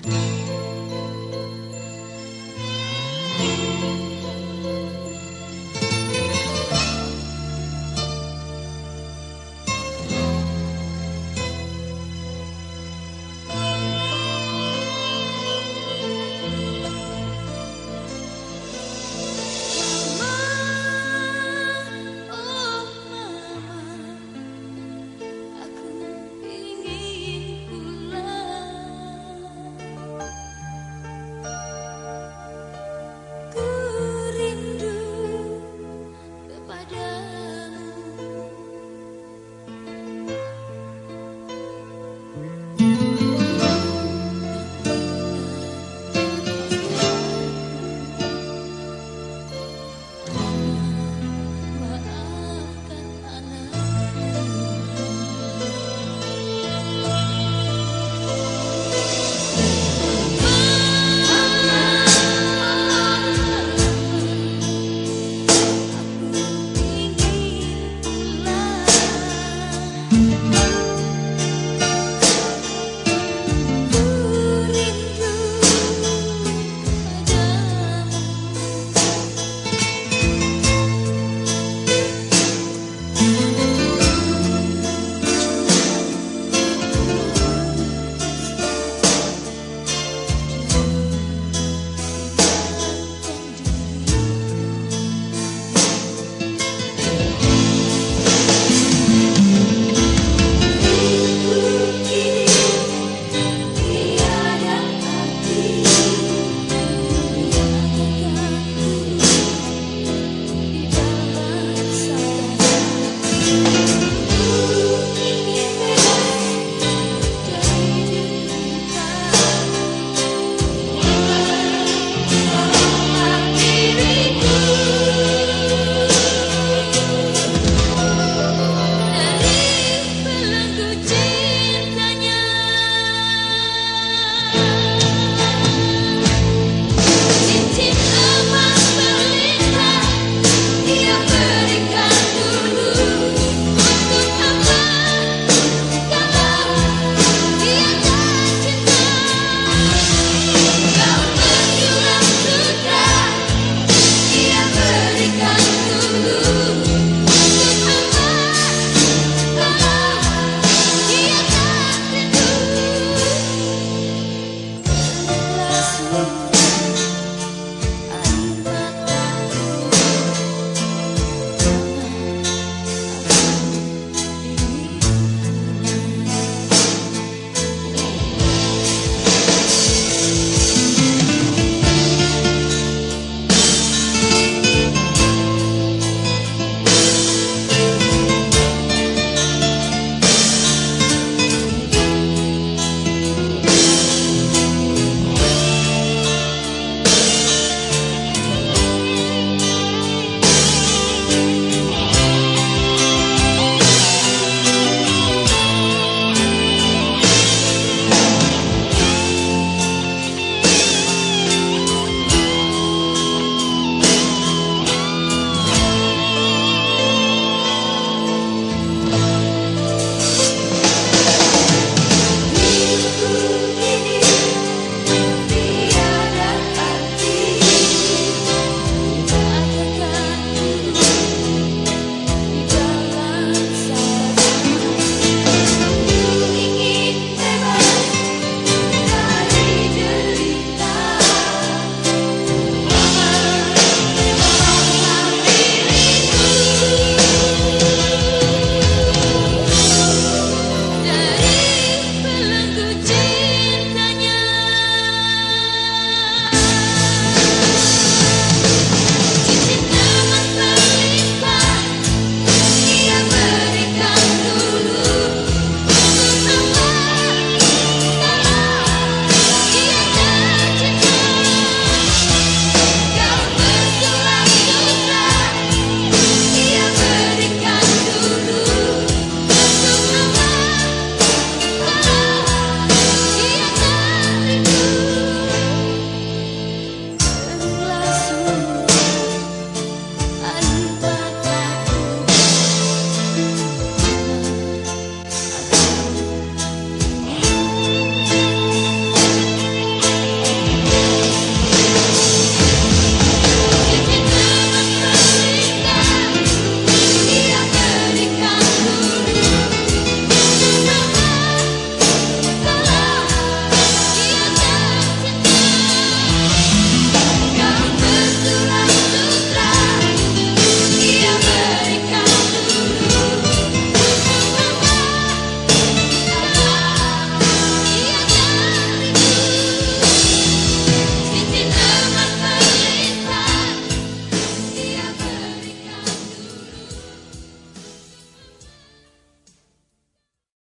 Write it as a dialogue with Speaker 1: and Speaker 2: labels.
Speaker 1: Música